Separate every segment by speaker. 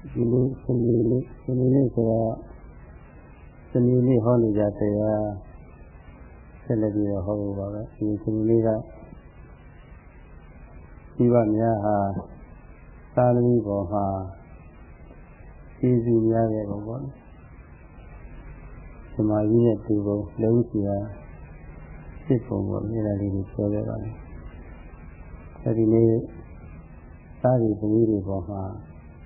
Speaker 1: ဒီလိုစနေနေ့စနေနေ့ဆိုတော့စနေနေ့ဟောနေကြတရားဆက်လက်ပြီးတော့ဟောဖို့ပါပဲဒီစနေနေ့ကဒီပါများဟာသာသမီပေါ်မှာကျေးဇူးများခဲ့ပုံပေါ့သမာဓိနဲ့တူပုံလုံးစီဟာစစ်ပုံပေါ့မြေလာလေးကိုပြောခဲ့ပါမယ်အဲဒီနေ့သာရီသမီးတွေပေါ်မှာ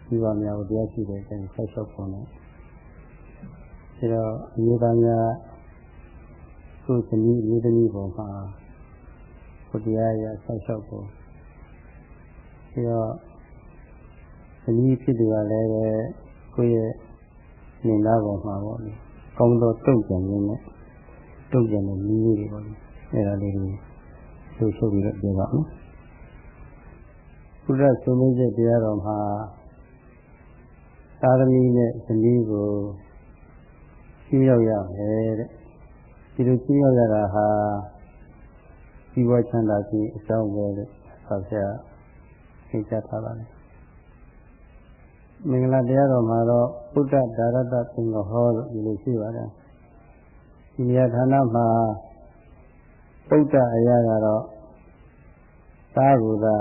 Speaker 1: ဒီပါများကိုတရားရှိတဲ့အချိန်ဆက်လျှောက်ပုံနဲ့ဒါတော့အမျိုးသားများကိုယ်သမီးအမျိုးသမီးပေါ်မှာကိုတရားရဆက်လျှောက်ပုံဒါတော့သမီးဖြစ်သူကလည်းပဲကိုယ့်ရဲ့နေနာပေါ်မှာပေါ့လေကောင်းသောတုံ့ပြန်ခြင်းနဲ့တုံ့ပြန်တဲ့နည်းလေးတွေပေါ့လေအဲ့ဒါလေးတွေလှုပ်ရှုပ်ပြီးတော့ပြောပါမယ်ဘုရားဆုံးမချက်တရားတော်မှာ သာသမီနဲ့ဇနီးကိုရှင်းရောက်ရမယ်တဲ့ဒီလိုရှင်းရောက်ရတာဟာဒီဘဝချမ်းသာခြင်းအကြောင်းပဲတဲ့ဆောက်ရသိကြထားပါလေမင်္ဂလာတရားတော်မှာတော့ဘုဒ္ဓဒါရတသင်္ဃဟောလို့ဒီလိုရှိပါတယ်ဒီနေရာဌာနမှာဗုဒ္ဓအရာကတော့သာဂုသာ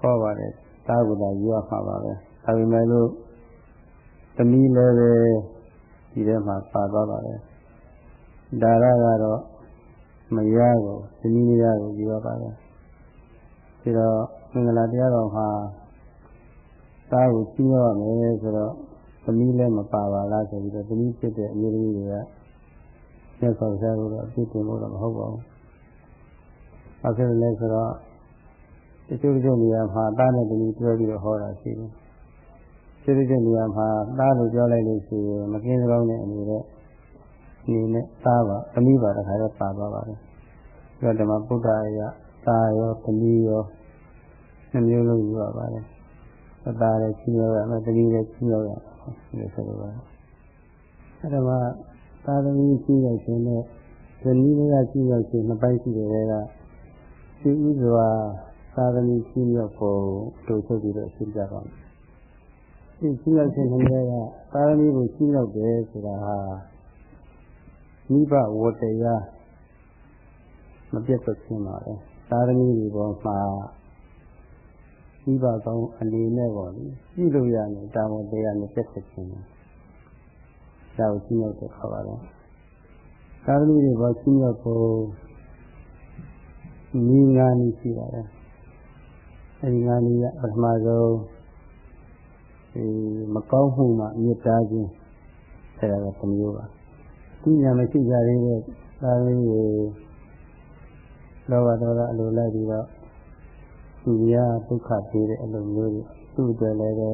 Speaker 1: ဟောပါတယ်သာဂုသာယူရမှာပါပဲ ဒါပေမဲ့လို့သမီးလည်းပဲဒီထဲမှာပါသွားပါတယ်ဒါရကတော့မရကိုသမီးမရကိုယူရပါတယ်ပြီးတော့မင်္ဂလာတရားတော်မှာသားကိုကြီးရမယ်ဆိုတော့သမီးလည်းမပါပါလားဆိုပြီးတော့သမီးဖြစ်တဲ့အမျိုးသမီးတွေကမြတ်စွာဘုရားကိုတော့အပြစ်တင်လို့တော့မဟုတ်ပါဘူး။ဘာဖြစ်လဲဆိုတော့တချို့တချို့နေရာမှာသားနဲ့သမီးတွဲပြီးတော့ဟောတာရှိတယ်။ တချို့တချို့နေရာမှာသားလို့ပြောလိုက်လို့ရှိရင်မကင်းစကောင်းတဲ့အနေနဲ့ဒီနဲ့သားပါသမီးပါတခါတော့ပါသွားပါတယ်။ပြီးတော့ဓမ္မဗုဒ္ဓရဲ့သားရောသမီးရောနှမျိုးလုံးယူရပါတယ်။အသားလည်းကြီးရောရမယ်သမီးလည်းကြီးရောရမယ်ဆိုလိုပါတယ်။အဲဒါမှသာသမီကြီးရောက်ခြင်းနဲ့ဇနီးလေးကကြီးရောက်ခြင်းနှစ်ပိုင်းရှိတယ်ကရှိဥစွာသာသမီကြီးရောက်ဖို့တို့ထုတ်ပြီးတော့ရှင်းပြပါမယ်။ ဒီကြီးရောက်ခြင်းနှစ်ရကသာသမီကိုကြီးရောက်တယ်ဆိုတာဟာမိဘဝတ္တရားမပြတ်သက်ခြင်းပါပဲ။သာသမီတွေပေါ်မှာမိဘကောင်းအနေနဲ့ပေါ့လေကြည့်လို့ရမယ်တာဝန်တရားနဲ့ပြတ်သက်ခြင်းပါ။ဒါကိုကြီးရောက်တဲ့ခါပါတော့သာသမီတွေပေါ်ကြီးရောက်ဖို့ညီငါနီးရှိပါတယ်။အဲဒီငါနီးကပထမဆုံးဒီ မကောင်းမှုမှမြစ်တားခြင်းအဲဒါကတစ်မျိုးပါ။ဒီညာမရှိကြသေးတဲ့သာသမီတွေလောဘဒေါသအလိုလိုက်ပြီးတော့သူများဒုက္ခပေးတဲ့အလိုမျိုးတွေသူ့အတွက်လည်းပဲ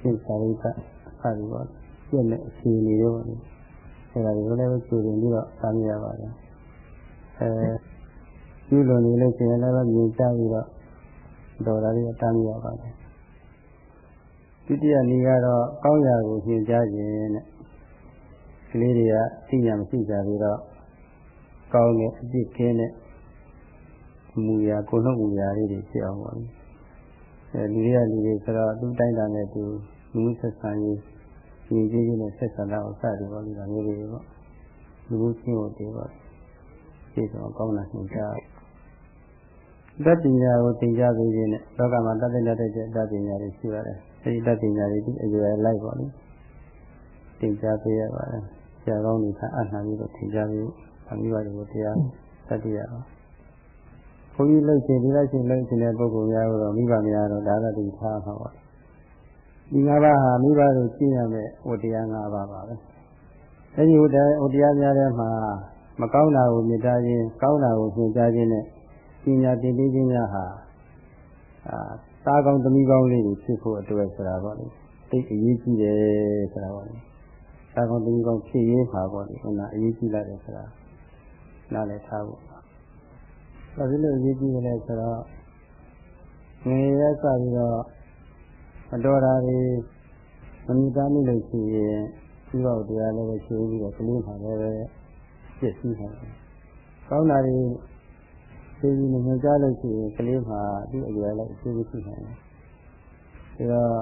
Speaker 1: စိတ်စာရိတ္တအစတွေပေါ့ပြည့်တဲ့အခြေအနေတွေပေါ့အဲဒါတွေကိုလည်းကြိုတင်ပြီးတော့သာမြရပါတယ်အဲပြုလို့နေလို့ရှိရင်လည်းမြင်ကြပြီးတော့တော်တာတွေတားမြရပါတယ် ဒုတိယနည်းကတော့ကောင်းရာကိုညွှန်ကြားခြင်းတဲ့ကလေးတွေကသိညာမရှိကြပြီးတော့ကောင်းတဲ့အပြစ်ကင်းတဲ့မူရာကိုယ်နှုတ်မူရာလေးတွေဖြစ်အောင်ပါအဲလူတွေကလူတွေဆိုတော့သူ့တိုင်းတာနဲ့သူလူမှုဆက်ဆံရေးဒီကြီးကြီးနဲ့ဆက်ဆံတာကိုစတယ်ပေါ့ဒီလိုမျိုးတွေပေါ့လူမှုချင်းကိုတည်ပေါ့ဒီတော့ကောင်းတာသင်ကြားတတ်ပညာကိုသင်ကြားပေးခြင်းနဲ့လောကမှာတတ်တဲ့တတ်တဲ့တတ်ပညာတွေရှိပါတယ် အဲဒီတတ်ပညာတွေဒီအရွယ်လိုက်ပေါ့လေသင်ကြားပေးရပါတယ်ဆရာကောင်းတွေကအနှံပြီးတော့သင်ကြားပြီးအမိဘတွေကိုတရားတတ်ရအောင်ဘုန်းကြီးလှုပ်ရှင်ဒီလိုက်ရှင်လှုပ်ရှင်တဲ့ပုဂ္ဂိုလ်များတော့မိဘများတော့ဒါကတည်းထားမှာပါဒီ၅ပါးဟာမိဘတို့ကျင့်ရမယ့်ဝတရား၅ပါးပါပဲအဲဒီဝတရားဝတရားများထဲမှာမကောင်းတာကိုမြင်တာခြင်းကောင်းတာကိုညွှန်ကြားခြင်းနဲ့ပညာတင်ပေးခြင်းများဟာအာ သားကောင်းသမီးကောင်းလေးတွေဖြစ်ဖို့အတွက်ဆိုတာပေါ့လေသိအရေးကြီးတယ်ဆိုတာပေါ့လေသားကောင်းသမီးကောင်းဖြစ်ရေးမှာပေါ့လေဟိုနာအရေးကြီးလာတယ်ဆိုတာနားလည်ထားဖို့ဘာဖြစ်လို့အရေးကြီးလဲဆိုတော့ငယ်ရစပြီးတော့မတော်တာတွေမမြင်သားမိလို့ရှိရင်ဒီတော့တရားလည်းပဲရှိပြီးတော့ကလေးမှလည်းပဲပြည့်စည်တယ်။ကောင်းတာတွေ သိပြီးမြင်ကြလို့ရှိရင်ကလေးမှဒီအရွယ်လည်းအကျိုးရှိနိုင်တယ်။တော့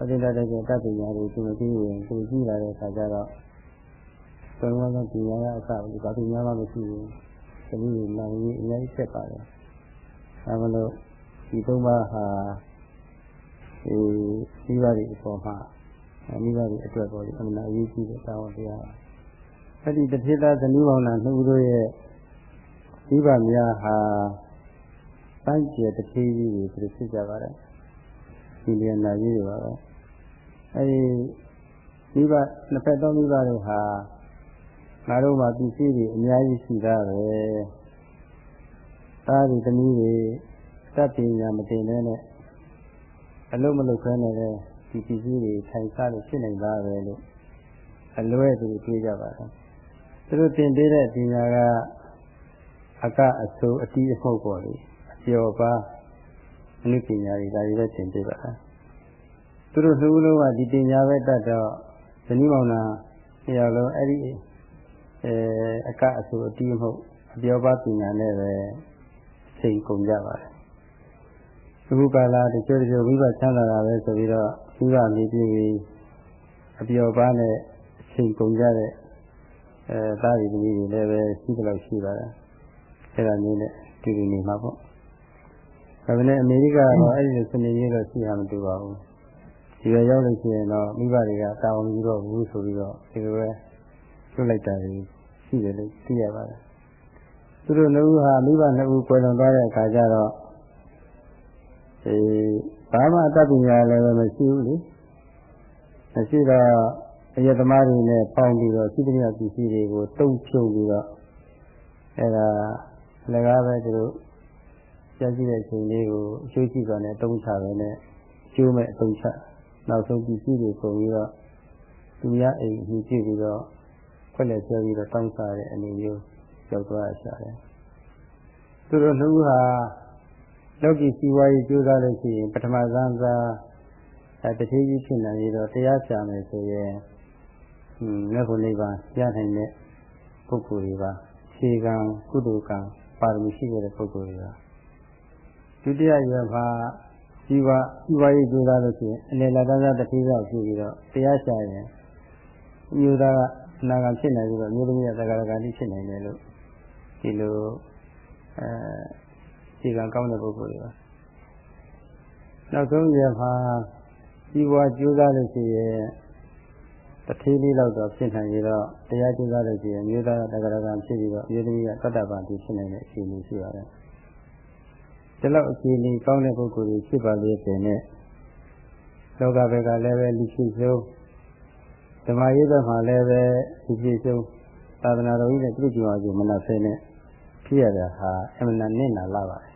Speaker 1: အတိတ်တည်းကတတ်ပညာတွေသူမကြည့်ရင်သူကြည့်လာတဲ့အခါကျတော့ဘယ်မှာမှပညာရအစဘူးဘာပညာမှမရှိဘူးသမီးတွေနိုင်ကြီးအများကြီးဖြစ်ပါတယ်အဲမလို့ဒီသုံးပါးဟာဒီမိဘတွေအပေါ်မှာမိဘတွေအတွက်ပေါ်ပြီးအမှန်အရေးကြီးတဲ့တာဝန်တရားပါအဲ့ဒီတထေသားဇနီးမောင်နှံနှစ်ဦးတို့ရဲ့ မိဘများဟာပန်းကျဲတထေးကြီးတွေသူဖြစ်ကြပါတယ်ဒီလျနာကြီးတွေပါပဲအဲဒီမိဘနှစ်ဖက်သောမိဘတွေဟာငါတို့မှာပစ္စည်းတွေအများကြီးရှိတာပဲသားတွေသမီးတွေတတ်ပညာမတင်နဲ့အလုံးမလုံးခဲနေတဲ့ဒီပစ္စည်းတွေထိုင်စားလို့ဖြစ်နိုင်တာပဲလို့အလွဲသူတွေကြပါတယ်သူတို့တင်ပေးတဲ့ပညာက အကအဆိုးအတီးအမှုတ်ပေါ်လေအကျော်ပါအနုပညာတွေဒါတွေပဲတင်ပေးပါလားသူတို့သူလုံးကဒီပညာပဲတတ်တော့ဇနီးမောင်နှံနှစ်ယောက်လုံးအဲ့ဒီအဲအကအဆိုးအတီးအမှုတ်အကျော်ပါပညာနဲ့ပဲချိန်ကုန်ကြပါတယ်အခုကာလတချို့တချို့ဝိပဿနာချမ်းသာတာပဲဆိုပြီးတော့ဝိပဿနာမြည်ပြီးအပြောပါနဲ့အချိန်ကုန်ကြတဲ့အဲသားရီသမီးတွေလည်းပဲရှိသလောက်ရှိပါတယ် အဲ့ဒါမျိုးနဲ့တူတူနေမှာပေါ့ဒါပေမဲ့အမေရိကကတော့အဲ့ဒီစနေရေးတော့ရှိရမတူပါဘူးဒီရရောက်လို့ရှိရင်တော့မိဘတွေကတာဝန်ယူတော့ဘူးဆိုပြီးတော့ဒီလိုပဲလွတ်လိုက်တာတွေရှိတယ်လို့သိရပါတယ်သူတို့နှစ်ဦးဟာမိဘနှစ်ဦးကွယ်လွန်သွားတဲ့အခါကျတော့အဲဘာမှအတတ်ပညာလည်းမရှိဘူးလေမရှိတော့အယက်သမားတွေနဲ့ပေါင်းပြီးတော့စိတ္တရပစ္စည်းတွေကိုတုံ့ဖြုံပြီးတော့အဲဒါ လည်းကားပဲသူတို့ကြားကြည့်တဲ့အချိန်လေးကိုအကျိုးရှိစွာနဲ့တုံးချပဲနဲ့ကျိုးမဲ့အတုံးချနောက်ဆုံးပစ္စည်းတွေပုံပြီးတော့သူများအိမ်အပြီးပြီးတော့ခွက်လက်ဆွဲပြီးတော့တောင်းစားတဲ့အနေမျိုးရောက်သွားရရှာတယ်သူတို့နှစ်ဦးဟာလောကီစီဝါရေးကြိုးစားလို့ရှိရင်ပထမဇန်းစားအဲတတိယကြီးဖြစ်နေရတော့တရားရှာမယ်ဆိုရင်ဟွန်းလက်ဖို့လေးပါရနိုင်တဲ့ပုဂ္ဂိုလ်တွေပါခြေကံကုသိုလ်ကံ ပါရမီရှိတဲ့ပုဂ္ဂိုလ်တွေပါဒုတိယရွယ်မှာဒီဝဒီဝရေးကြိုးစားလို့ရှိရင်အနေလာသားသားတတိယဖြစ်ပြီးတော့တရားရှာရင်အမျိုးသားကအနာဂတ်ဖြစ်နေပြီးတော့မျိုးသမီးကသက္ကရာဂတိဖြစ်နေတယ်လို့ဒီလိုအဲခြေကံကောင်းတဲ့ပုဂ္ဂိုလ်တွေပါနောက်ဆုံးရမှာဒီဘဝကြိုးစားလို့ရှိရင် တထေးလေးလောက်တော့ဖြစ်နိုင်ရတော့တရားကြိုးစားလို့ရှိရင်မြေသားတက္ကရာကံဖြစ်ပြီးတော့မြေသမီးကတတ္တပံဖြစ်နိုင်တဲ့အခြေအနေရှိပါတယ်ဒီလောက်အခြေအနေကောင်းတဲ့ပုဂ္ဂိုလ်တွေဖြစ်ပါလေတဲ့နဲ့လောကဘက်ကလည်းပဲလူဖြစ်ဆုံးဓမ္မရေးဘက်မှာလည်းပဲလူဖြစ်ဆုံးသာသနာတော်ကြီးနဲ့ပြုကြည်အောင်ဆိုမနှက်ဖဲနဲ့ဖြစ်ရတာဟာအမှန်နဲ့နဲ့နာလာပါတယ်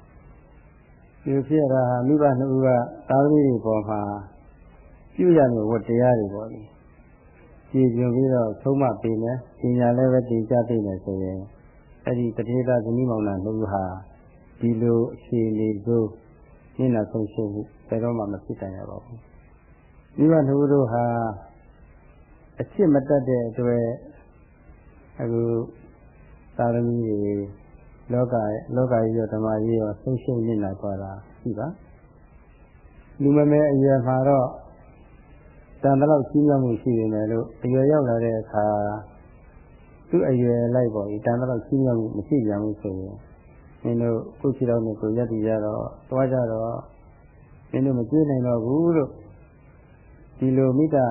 Speaker 1: ဒီဖြစ်ရတာဟာမိဘနှစ်ဦးကသာသမီတွေပေါ်မှာပြုရမယ်ဝတ္တရားတွေပေါ့လေ ကြည်ကျင်ပြီးတော့ဆုံးမပေးမယ်ပညာလည်းပဲတင်ကြပေးမယ်ဆိုရင်အဲ့ဒီတတိယသနီးမောင်နှံနှစ်ဦးဟာဒီလိုအခြေအနေကိုညနာဆုံးရှုံးမှုဘယ်တော့မှမဖြစ်နိုင်ရပါဘူးမိဘနှစ်ဦးတို့ဟာအချစ်မတတ်တဲ့အတွက်အခုသာသမီတွေလောကရဲ့လောကကြီးရောဓမ္မကြီးရောဆုံးရှုံးနေလာသွားတာရှိပါလူမမဲအရွယ်မှာတော့ တန်တလောက်ကြီးမြတ်မှုရှိနေတယ်လို့အရွယ်ရောက်လာတဲ့အခါသူ့အရွယ်လိုက်ပေါ်ဒီတန်တလောက်ကြီးမြတ်မှုမရှိပြန်ဘူးဆိုရင်မင်းတို့ကိုချီတော်နဲ့ကိုရက်တည်ကြတော့သွားကြတော့မင်းတို့မကျွေးနိုင်တော့ဘူးလို့ဒီလိုမိတ္တာ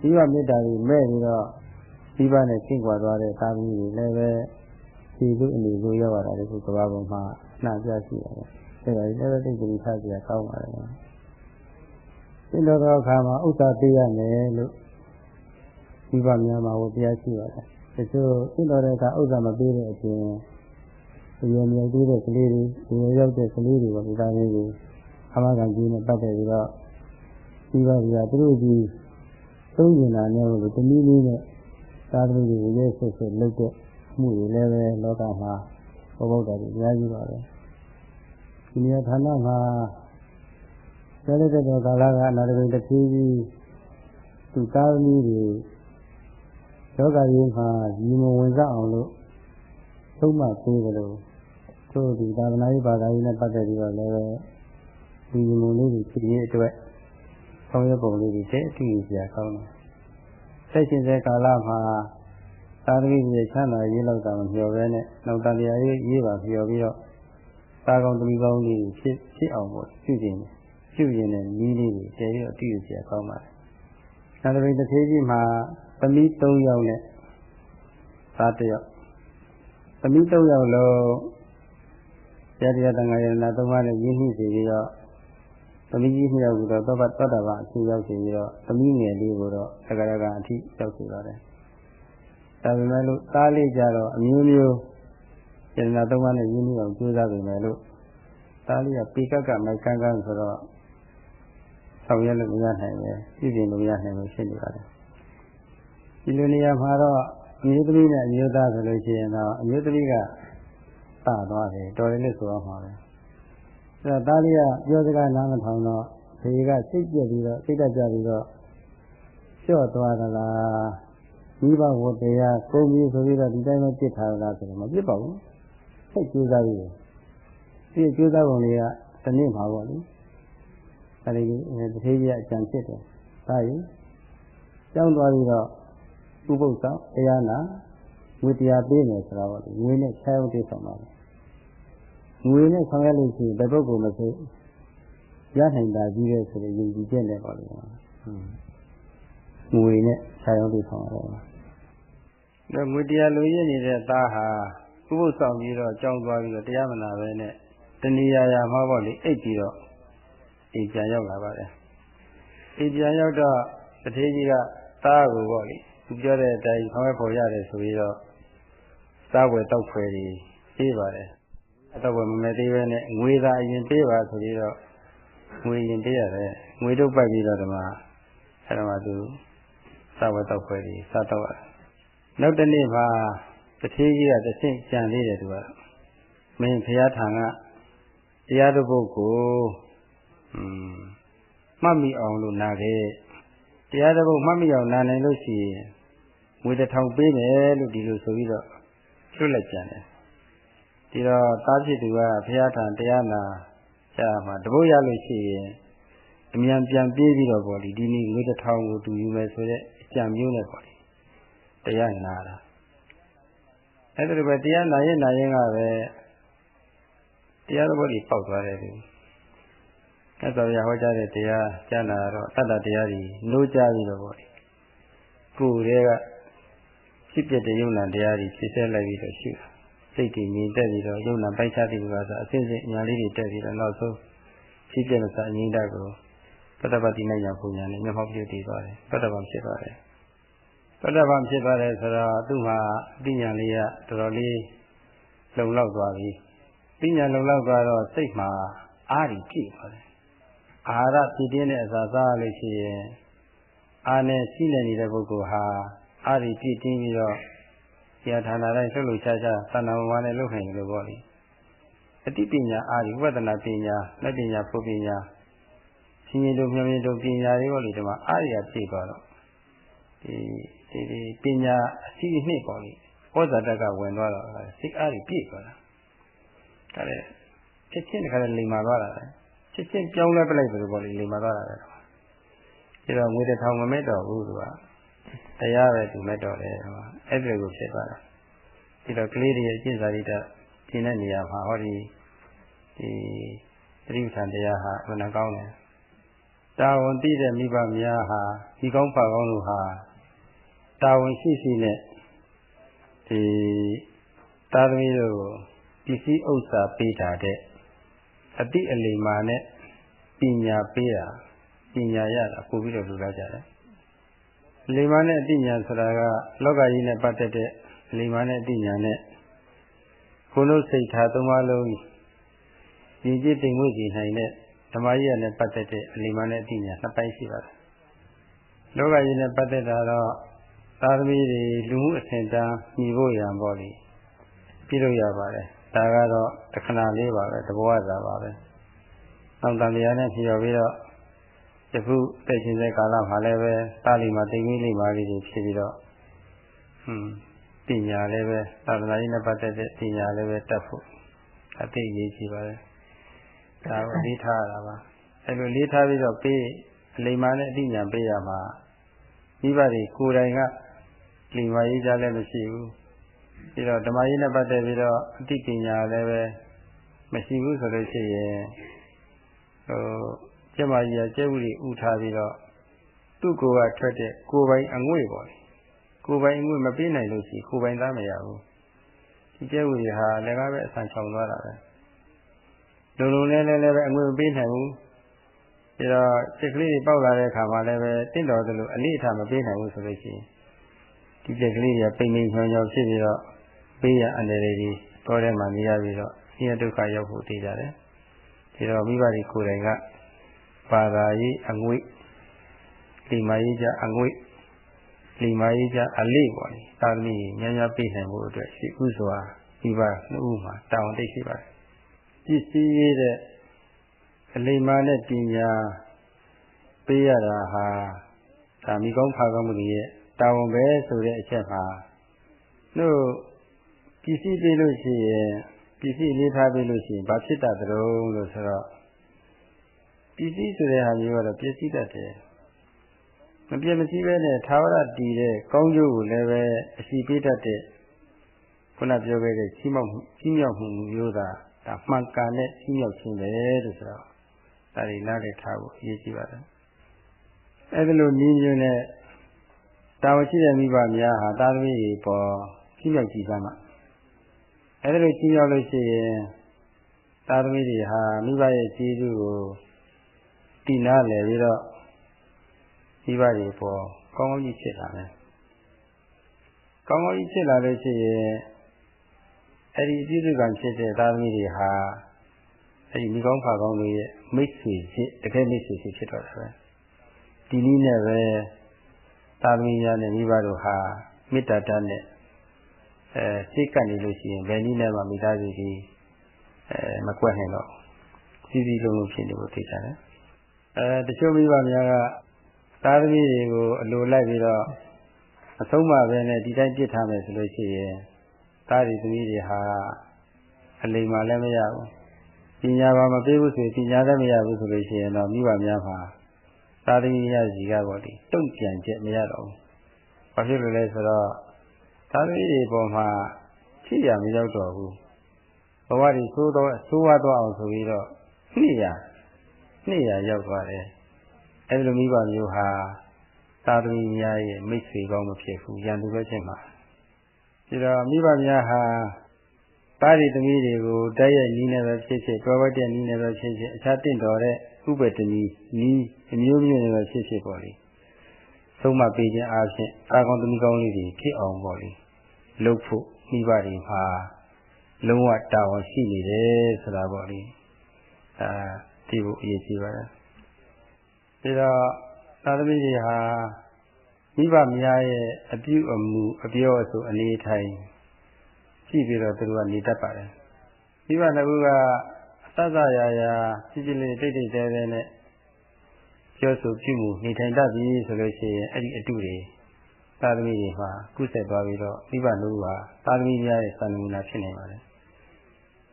Speaker 1: ဒီဝမေတ္တာကြီးမဲ့ပြီးတော့ဒီပါနဲ့ရှင်းကွာသွားတဲ့သာသမီတွေလည်းပဲဒီလိုအနေကိုရောက်လာတယ်ကိုကဘာပေါ်မှာနှာပြရှိရတယ်အဲဒါကြီးလည်းသိကြည့်ထားကြရကောင်းပါတယ် ရှင်းတော်အခါမှာဥစ္စာပေးရမယ်လို့ဒီပါများမှာဟောတရားရှိပါတယ်တချို့ရှင်းတော်တဲ့အခါဥစ္စာမပေးတဲ့အပြင်အရွယ်မြေသေးတဲ့ကလေးတွေဒီရောက်တဲ့ကလေးတွေကဒီသားလေးတွေအမကန်ကြီးနဲ့ပတ်သက်ပြီးတော့ဒီပါကသူတို့ကြီးသုံးကျင်တာနဲ့လို့တနည်းနည်းနဲ့သာသမီတွေရဲဆက်ဆက်လုပ်တဲ့မှုတွေလည်းပဲလောကမှာဘုဗုဒ္ဓတွေအများကြီးပါပဲဒီနေရာဌာနမှာ ဆဲလက်တဲ့ကာလကအနာတပိတဖြည်းဖြည်းသူသာသမီတွေလောကကြီးမှာညီမဝင်စားအောင်လို့သုံးမှပေးတယ်လို့တို့ဒီသာသနာ့ဘာသာရေးနဲ့ပတ်သက်ပြီးတော့လည်းဒီမုံလေးတွေဖြစ်ရေးအတွက်ဆောင်းရပုံလေးတွေတဲ့အတူတူကြာကောင်းတယ်ဆက်ရှင်တဲ့ကာလမှာသာသမီကြီးချမ်းသာရေးလောက်တာမမျှော်ပဲနဲ့နောက်တန်တရားရေးရေးပါမျှော်ပြီးတော့သာကောင်းသမီးကောင်းလေးဖြစ်ဖြစ်အောင်ပေါ့ပြုကျင်တယ် ပြုကျင်တဲ့နည်းလေးတွေတည်ပြီးတော့အတူတူကြာကောင်းပါတယ်သာသမီတစ်သေးကြီးမှာသမီး၃ယောက်နဲ့သားတစ်ယောက်သမီး၃ယောက်လုံးရတရားတန်ခါရဏသုံးပါးနဲ့ရင်းနှီးစီပြီးတော့သမီးကြီးနှစ်ယောက်ကတော့သောဘသောတာပန်အဖြစ်ရောက်စီပြီးတော့သမီးငယ်လေးကိုတော့သက္ကရာကအထိရောက်စီပါတယ်ဒါပေမဲ့လို့သားလေးကြတော့အမျိုးမျိုးရဏသုံးပါးနဲ့ရင်းနှီးအောင်ကြိုးစားပေမဲ့လို့သားလေးကပေကက်ကမိုက်ကန်းကန်းဆိုတော့ ဆောင်ရွက်လို့မရနိုင်ပဲပြည်ပြင်လို့မရနိုင်ဘူးဖြစ်နေပါတယ်ဒီလိုနေရာမှာတော့အမျိုးသမီးနဲ့အမျိုးသားဆိုလို့ရှိရင်တော့အမျိုးသမီးကစသွားတယ်တော်တယ်လို့ဆိုရမှာပဲအဲတော့သားလေးကပြောစကားနားမထောင်တော့ဖေကစိတ်ပြက်ပြီးတော့စိတ်တက်ကြပြီးတော့လျှော့သွားသလားမိဘဝတရားကိုကြီးဆိုပြီးတော့ဒီတိုင်းပဲပြစ်ထားသလားဆိုတော့မပြစ်ပါဘူးစိတ်ကြိုးစားပြီးဒီကြိုးစားပုံလေးကတနည်းမှာပေါ့လေ အဲဒီတထေးကြီးအကြံဖြစ်တယ်ဒါရင်ကျောင်းသွားပြီးတော့ဥပုသ္စောတရားနာဝိတရားပေးမယ်ဆိုတာပေါ့လေငွေနဲ့ဆဲအောင်တိဆောင်ပါလေငွေနဲ့ဆောင်ရလို့ရှိရင်တပုတ်ကိုမဆိုရနိုင်တာကြီးတဲ့ဆိုတဲ့ယုံကြည်ချက်နဲ့ပေါ့လေငွေနဲ့ဆဲအောင်တိဆောင်ရတယ်ဒါငွေတရားလိုရနေတဲ့သားဟာဥပုသ္စောပြီးတော့ကြောင်းသွားပြီးတော့တရားမနာပဲနဲ့တဏှာရာမှာပေါ့လေအိတ်ပြီးတော့ အိမ်ပြန်ရောက်လာပါတယ်အိမ်ပြန်ရောက်တော့တထေးကြီးကသားကိုပေါ့လေသူပြောတဲ့အတိုင်းခေါင်းပေါ်ရတယ်ဆိုပြီးတော့စားွယ်တောက်ဖွယ်ကြီးပေးပါတယ်တောက်ဖွယ်မမဲ့သေးပဲနဲ့ငွေသာအရင်ပေးပါဆိုပြီးတော့ငွေရင်ပေးရတယ်ငွေတို့ပိုက်ပြီးတော့ဒီမှာအဲ့ဒါမှသူစားွယ်တောက်ဖွယ်ကြီးစားတော့ရတယ်နောက်တနေ့မှာတထေးကြီးကတဆင့်ကြံသေးတယ်သူကမင်းဖရာထံကတရားတစ်ပုဒ်ကိုอืม မှတ်မိအောင်လို့နာခဲ့တရားတစ်ပုဒ်မှတ်မိအောင်နာနိုင်လို့ရှိရင်ငွေတစ်ထောင်ပေးမယ်လို့ဒီလိုဆိုပြီးတော့လွတ်လိုက်ကြတယ်ဒီတော့သားဖြစ်သူကဘုရားထံတရားနာကြာမှာတပုတ်ရလို့ရှိရင်အမြန်ပြန်ပြေးပြီးတော့ပေါ့လေဒီနေ့ငွေတစ်ထောင်ကိုတူယူမယ်ဆိုတဲ့အကြံမျိုးနဲ့ပေါ့လေတရားနာတာအဲ့ဒါလိုပဲတရားနာရင်နာရင်ကပဲတရားတော်ကြီးပေါက်သွားတယ် သူအဲ့တော့ရဟောကြားတဲ့တရားကြားနာတော့တတ္တတရားကြီးလို့ကြားပြီးတော့ပေါ့ကိုယ်တည်းကဖြစ်ပြတဲ့ယုံနာတရားကြီးဖြစ်ဆက်လိုက်ပြီးတော့ရှိတာစိတ်တည်ငြိမ်သက်ပြီးတော့ယုံနာပိုက်ချတိကဆိုအစဉ်စဉ်ညာလေးတွေတက်ပြီးတော့နောက်ဆုံးဖြစ်ပြတဲ့စာအငြိမ့်တကိုပတ္တပတိနဲ့ညာပုံညာနဲ့မျက်မှောက်ပြုတည်သွားတယ်ပတ္တပံဖြစ်သွားတယ်ပတ္တပံဖြစ်သွားတယ်ဆိုတော့သူ့မှာအပညာလေးကတော်တော်လေးလုံလောက်သွားပြီပညာလုံလောက်သွားတော့စိတ်မှာအားကြီးပြည့်သွားတယ် အာဟာရဖြစ်တဲ့အစာစားလို့ရှိရင်အာနဲ့ရှိနေနေတဲ့ပုဂ္ဂိုလ်ဟာအာရီပြည့်တင်းပြီးတော့ဆရာဌာနတိုင်းလှုပ်လှုပ်ရှားရှားသဏ္ဍာန်ဝါနဲ့လုပ်နိုင်လို့ပေါ့လေအတိပညာအာရီဝိပဿနာပညာလက်ပညာဖုပညာရှင်ရင်တို့မြင်မြင်တို့ပညာတွေပေါ့လေဒီမှာအာရီကပြည့်သွားတော့ဒီဒီဒီပညာအစီအနှစ်ပေါ့လေဩဇာတက်ကဝင်သွားတော့စိတ်အာရီပြည့်သွားတာဒါလည်းချက်ချင်းတခါလိမ်မာသွားတာလေ ချက်ချင်းပြောင်းလဲပလိုက်တယ်ပေါ့လေလိမ်မာသွားတာလေဒါတော့ငွေတစ်ထောင်မမဲ့တော့ဘူးသူကတရားပဲသူမဲ့တော့တယ်ဟောအဲ့ဒီလိုဖြစ်သွားတာဒီတော့ကလေးတွေရဲ့အကျင့်စာရိတ္တကျင့်တဲ့နေရာမှာဟောဒီဒီသတိပဋ္ဌာန်တရားဟာဘယ်နှကောင်းလဲတာဝန်သိတဲ့မိဘများဟာဒီကောင်းဖာကောင်းလို့ဟာတာဝန်ရှိရှိနဲ့ဒီသာသမီတို့ပစ္စည်းဥစ္စာပေးတာတဲ့ အတိအလိမ္မာနဲ့ပညာပေးတာပညာရတာပို့ပြီးတော့လူလာကြတယ်လိမ္မာနဲ့အတိညာဆိုတာကလောကကြီးနဲ့ပတ်သက်တဲ့လိမ္မာနဲ့အတိညာနဲ့ကိုယ်လုံးစိတ်ထားသုံးပါးလုံးညီကြည်တိမ်မှုကြည်နိုင်တဲ့ဓမ္မကြီးနဲ့ပတ်သက်တဲ့အလိမ္မာနဲ့အတိညာနှစ်ပိုင်းရှိပါတယ်လောကကြီးနဲ့ပတ်သက်တာတော့သာသမီတွေလူမှုအစဉ်တန်းညီဖို့ရံပေါ့လေပြုလို့ရပါတယ် ဒါကတော့တခဏလေးပါပဲတဘောဝသာပါပဲနောက်တန်တရားနဲ့ဖြေရပြီးတော့ယခုတက်ရှင်တဲ့ကာလမှာလည်းပဲတာလီမှာတိမ်ကြီးလေးပါလေးတွေဖြစ်ပြီးတော့ဟွန်းပညာလည်းပဲသာသနာ့ရေးနဲ့ပတ်သက်တဲ့ပညာလည်းပဲတတ်ဖို့အသိအရေးကြီးပါတယ်ဒါကိုအလေးထားရတာပါအဲလိုလေးထားပြီးတော့ပေးအလိမ္မာနဲ့အတိညာပေးရမှာမိဘတွေကိုယ်တိုင်ကလိမ္မာရေးကြလည်းမရှိဘူး ပြီးတော့ဓမ္မရေးနဲ့ပတ်သက်ပြီးတော့အတိပညာလည်းပဲမရှိဘူးဆိုလို့ရှိရင်ဟိုကျမကြီးကကျဲဥတွေဥထားပြီးတော့သူ့ကိုယ်ကထွက်တဲ့ကိုယ်ပိုင်အငွေ့ပေါ့ကိုယ်ပိုင်အငွေ့မပေးနိုင်လို့ရှိကိုယ်ပိုင်သားမရဘူးဒီကျဲဥတွေဟာလည်းကားပဲအဆန်ချောင်သွားတာပဲလုံလုံလဲလဲလည်းပဲအငွေ့မပေးနိုင်ဘူးပြီးတော့စိတ်ကလေးတွေပေါက်လာတဲ့အခါမှာလည်းပဲတင့်တော်သလိုအလေးအထားမပေးနိုင်ဘူးဆိုလို့ရှိရင်ဒီစိတ်ကလေးတွေကပိန်ပိန်ချောင်ချောင်ဖြစ်ပြီးတော့ ပေးရအနေတွေကြီးတောထဲမှာနေရပြီးတော့ဆင်းရဲဒုက္ခရောက်ဖို့တည်ကြတယ်ဒီတော့မိဘတွေကိုယ်တိုင်ကပါရာရေးအငွေ့လိမာရေးကြအငွေ့လိမာရေးကြအလေးပေါ့လေသာသမီညညပြည့်နိုင်ဖို့အတွက်ရှိဥစွာမိဘနှစ်ဦးမှာတောင်းတိတ်ရှိပါတယ်ပစ္စည်းရေးတဲ့အလိမာနဲ့ပညာပေးရတာဟာဒါမိကောင်းဖာကောင်းမှုတွေရဲ့တာဝန်ပဲဆိုတဲ့အချက်မှာတို့ ပစ္စည်းပေးလို့ရှိရင်ပစ္စည်းလေးထားပေးလို့ရှိရင်ဘာဖြစ်တတ်သလဲလို့ဆိုတော့ပစ္စည်းဆိုတဲ့ဟာမျိုးကတော့ပစ္စည်းတတ်တယ်မပြည့်မစည်းပဲနဲ့သာဝရတည်တဲ့ကောင်းကျိုးကိုလည်းပဲအစီပေးတတ်တဲ့ခုနပြောခဲ့တဲ့ကြီးမောက်ကြီးမြောက်မှုမျိုးသာဒါမှန်ကန်တဲ့ကြီးမြောက်ခြင်းပဲလို့ဆိုတော့ဒါတွေနားလည်ထားဖို့အရေးကြီးပါတယ်အဲ့ဒါလိုနည်းမျိုးနဲ့တာဝန်ရှိတဲ့မိဘများဟာတာသမီတွေပေါ်ကြီးမြောက်ကြည့်စမ်းမှာ အဲ့ဒါလိုကြီးမြောက်လို့ရှိရင်တာသမီတွေဟာမိဘရဲ့ကျေးဇူးကိုတည်နာလည်ပြီးတော့မိဘတွေပေါ်ကောင်းကောင်းကြီးဖြစ်လာတယ်ကောင်းကောင်းကြီးဖြစ်လာလို့ရှိရင်အဲ့ဒီကျေးဇူးကံဖြစ်တဲ့တာသမီတွေဟာအဲ့ဒီမိကောင်းဖာကောင်းတွေရဲ့မိတ်ဆွေဖြစ်တကယ်မိတ်ဆွေဖြစ်တော့တယ်ပဲဒီနည်းနဲ့ပဲတာသမီများနဲ့မိဘတို့ဟာမေတ္တာတတ်နဲ့ အဲစိတ်ကပ်နေလို့ရှိရင်ဘယ်နည်းနဲ့မှမိသားစုကြီးအဲမကွက်နိုင်တော့စီးစီးလုံးလုံးဖြစ်နေဖို့သိကြတယ်အဲတချို့မိဘများကသားသမီးတွေကိုအလိုလိုက်ပြီးတော့အဆုံးမပဲနဲ့ဒီတိုင်းပြစ်ထားမယ်ဆိုလို့ရှိရင်သားဒီသမီးတွေဟာအလိမ်မှလည်းမရဘူးပညာပါမပေးဘူးဆိုရင်ပညာလည်းမရဘူးဆိုလို့ရှိရင်တော့မိဘများမှာသာသမီများစီကပေါ့ဒီတုံ့ပြန်ချက်မရတော့ဘူး။ဘာဖြစ်လို့လဲဆိုတော့ သာသမီတွေပေါ်မှာချစ်ရမရောက်တော့ဘူး။ဘဝတွေသိုးတော့သိုးဝါတော့အောင်ဆိုပြီးတော့နှစ်ရနှစ်ရရောက်သွားတယ်။အဲဒီလိုမိဘမျိုးဟာသာသမီများရဲ့မိတ်ဆွေကောင်းမဖြစ်ဘူး။ရန်သူပဲချင်းမှာ။ဒီတော့မိဘများဟာသားရီသမီးတွေကိုတိုက်ရိုက်နီးနေပဲဖြစ်ဖြစ်တွဲဝတ်တဲ့နီးနေပဲဖြစ်ဖြစ်အခြားတင့်တော်တဲ့ဥပဒနီနီးအမျိုးမျိုးနေပဲဖြစ်ဖြစ်ပေါ့လေသုံးမပေးခြင်းအားဖြင့်ကာကောင်းသမီးကောင်းလေးတွေဖြစ်အောင်ပေါ့လေ လုပ်ဖို့မိဘတွေမှာလုံးဝတာဝန်ရှိနေတယ်ဆိုတာပေါ့လေအာဒီဖို့အရေးကြီးပါတယ်ဒါတော့သာသမီတွေဟာမိဘများရဲ့အပြုအမူအပြောအဆိုအနေထိုင်ကြည့်ပြီးတော့သူတို့ကနေတတ်ပါတယ်မိဘနှစ်ခုကအသသရာရာကြည်ကြည်လေးတိတ်တိတ်တဲတဲနဲ့ပြောဆိုပြုမှုနေထိုင်တတ်ပြီဆိုလို့ရှိရင်အဲ့ဒီအတုတွေ သာသမီတွေမှာကုဆက်သွားပြီးတော့မိဘတို့ကသာသမီများရဲ့စာနမူနာဖြစ်နေပါတယ်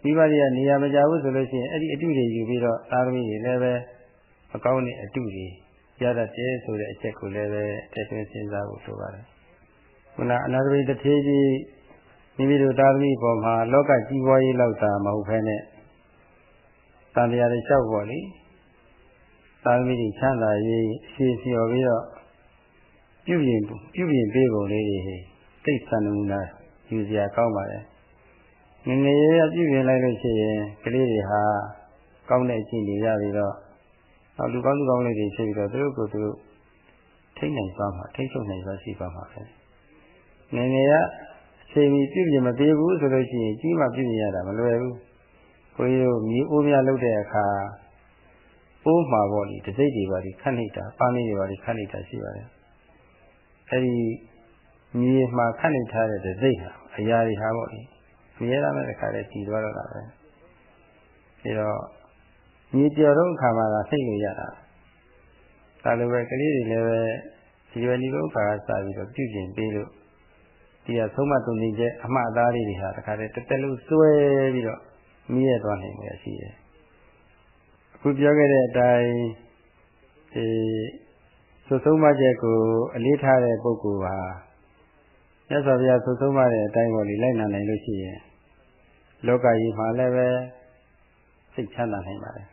Speaker 1: မိဘတွေကနေရာမကြဘူးဆိုလို့ရှိရင်အဲ့ဒီအတုတွေယူပြီးတော့သာသမီတွေလည်းပဲမကောင်းတဲ့အတုတွေရတတ်တယ်ဆိုတဲ့အချက်ကိုလည်းပဲတည်သွင်းစဉ်းစားဖို့လိုပါတယ်ခုနအနာဂတိတထေးကြီးမိမိတို့သာသမီပေါ်မှာလောကကြီးပွားရေးလောက်သာမဟုတ်ဘဲနဲ့တန်တရားတွေလျှောက်ပေါ်လေသာသမီတွေချမ်းသာရေးအရှိလျော်ပြီးတော့ ပြုပြင်ပြုပြင်ပေးပုံလေးတွေသိသနမူနာယူစရာကောင်းပါတယ်ငငယ်ရပြုပြင်လိုက်လို့ရှိရင်ကလေးတွေဟာကောင်းတဲ့အချင်းတွေရပြီးတော့နောက်လူကောင်းလူကောင်းလေးတွေဖြစ်ပြီးတော့သူတို့ကိုယ်သူတို့ထိနိုင်သွားမှာထိချုပ်နိုင်သွားရှိပါမှာပဲငငယ်ရချိန်ပြီးပြုပြင်မပေးဘူးဆိုလို့ရှိရင်ကြီးမှပြုပြင်ရတာမလွယ်ဘူးဘုန်းကြီးတို့မြေအိုးများလုပ်တဲ့အခါအိုးမှာပေါ့လေတစိတ်တွေပါဒီခတ်နေတာပန်းလေးတွေပါဒီခတ်နေတာရှိပါတယ် အဲဒီမြေမှာခတ်နေထားတဲ့တစိတ်ဟာအရာတွေဟာပေါ့လေအများအားဖြင့်တခါတည်းတည်သွားတော့တာပဲပြီးတော့မြေကြော်တော့ခါမှာသာစိတ်လို့ရတာဒါလိုပဲကလေးတွေလည်းပဲဒီဝဏီဘုခါကစပြီးတော့ပြုပြင်ပေးလို့ဒီကသုံးမတုန်နေချက်အမှားသားလေးတွေဟာတခါတည်းတက်တက်လို့စွဲပြီးတော့မြည်ရသွားနိုင်တယ်ရှိတယ်။အခုပြောခဲ့တဲ့အတိုင်းဒီ သုဆုံးမချက်ကိုအလေးထားတဲ့ပုဂ္ဂိုလ်ဟာမြတ်စွာဘုရားသုဆုံးမတဲ့အတိုင်းပေါ်လေလိုက်နာနိုင်လို့ရှိရင်လောကကြီးမှာလည်းပဲစိတ်ချမ်းသာနိုင်ပါတယ်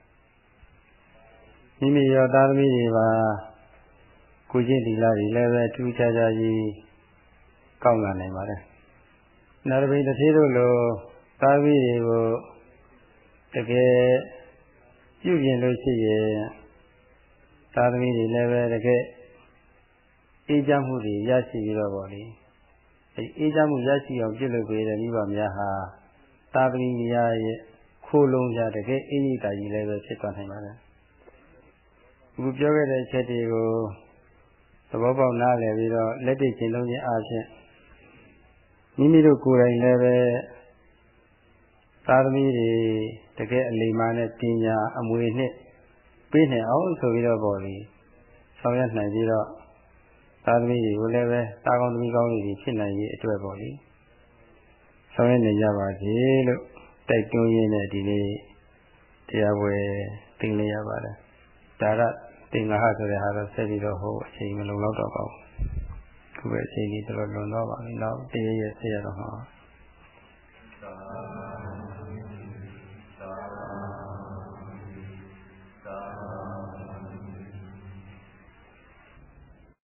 Speaker 1: မိမိရောသားသမီးတွေပါကိုချင်းဒီလာတွေလည်းပဲထူးခြားခြားကြီးကောင်းလာနိုင်ပါတယ်နာရဘိတစ်သေးတို့လိုသားသမီးတွေကိုတကယ်ပြုပြင်လို့ရှိရင် သာသမီတွေလည်းပဲတကယ်အေးချမ်းမှုတွေရရှိပြီးတော့ပေါ့လေအဲအေးချမ်းမှုရရှိအောင်ပြုလုပ်ပေးတဲ့မိဘများဟာသာသမီများရဲ့ခိုးလုံးကြတကယ်အေးရိတာကြီးလည်းပဲဖြစ်သွားနိုင်ပါတယ်အခုပြောခဲ့တဲ့အချက်တွေကိုသဘောပေါက်နားလည်ပြီးတော့လက်တွေ့ကျင့်သုံးခြင်းအပြင်မိမိတို့ကိုယ်တိုင်လည်းပဲသာသမီတွေတကယ်အလိမ္မာနဲ့ပညာအမွေနဲ့ ပေးနိုင်အောင်ဆိုပြီးတော့ပေါ့လေဆောင်ရွက်နိုင်ပြီးတော့သာသမီတွေကိုလည်းပဲတာကောင်းသမီးကောင်းတွေဖြစ်နိုင်ရေးအတွက်ပေါ့လေဆောင်ရွက်နေကြပါစေလို့တိုက်တွန်းရင်းနဲ့ဒီနေ့တရားပွဲတင်လေးရပါတယ်ဒါရတင်္ဂဟဆိုတဲ့ဟာတော့ဆက်ပြီးတော့ဟိုအချိန်မလုံလောက်တော့ပါဘူးခုပဲအချိန်ကြီးတော်တော်လွန်တော့ပါပြီနောက်တရရဲ့ဆက်ရတော့မှာ